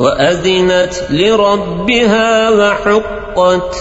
وأذنت لربها وحقت.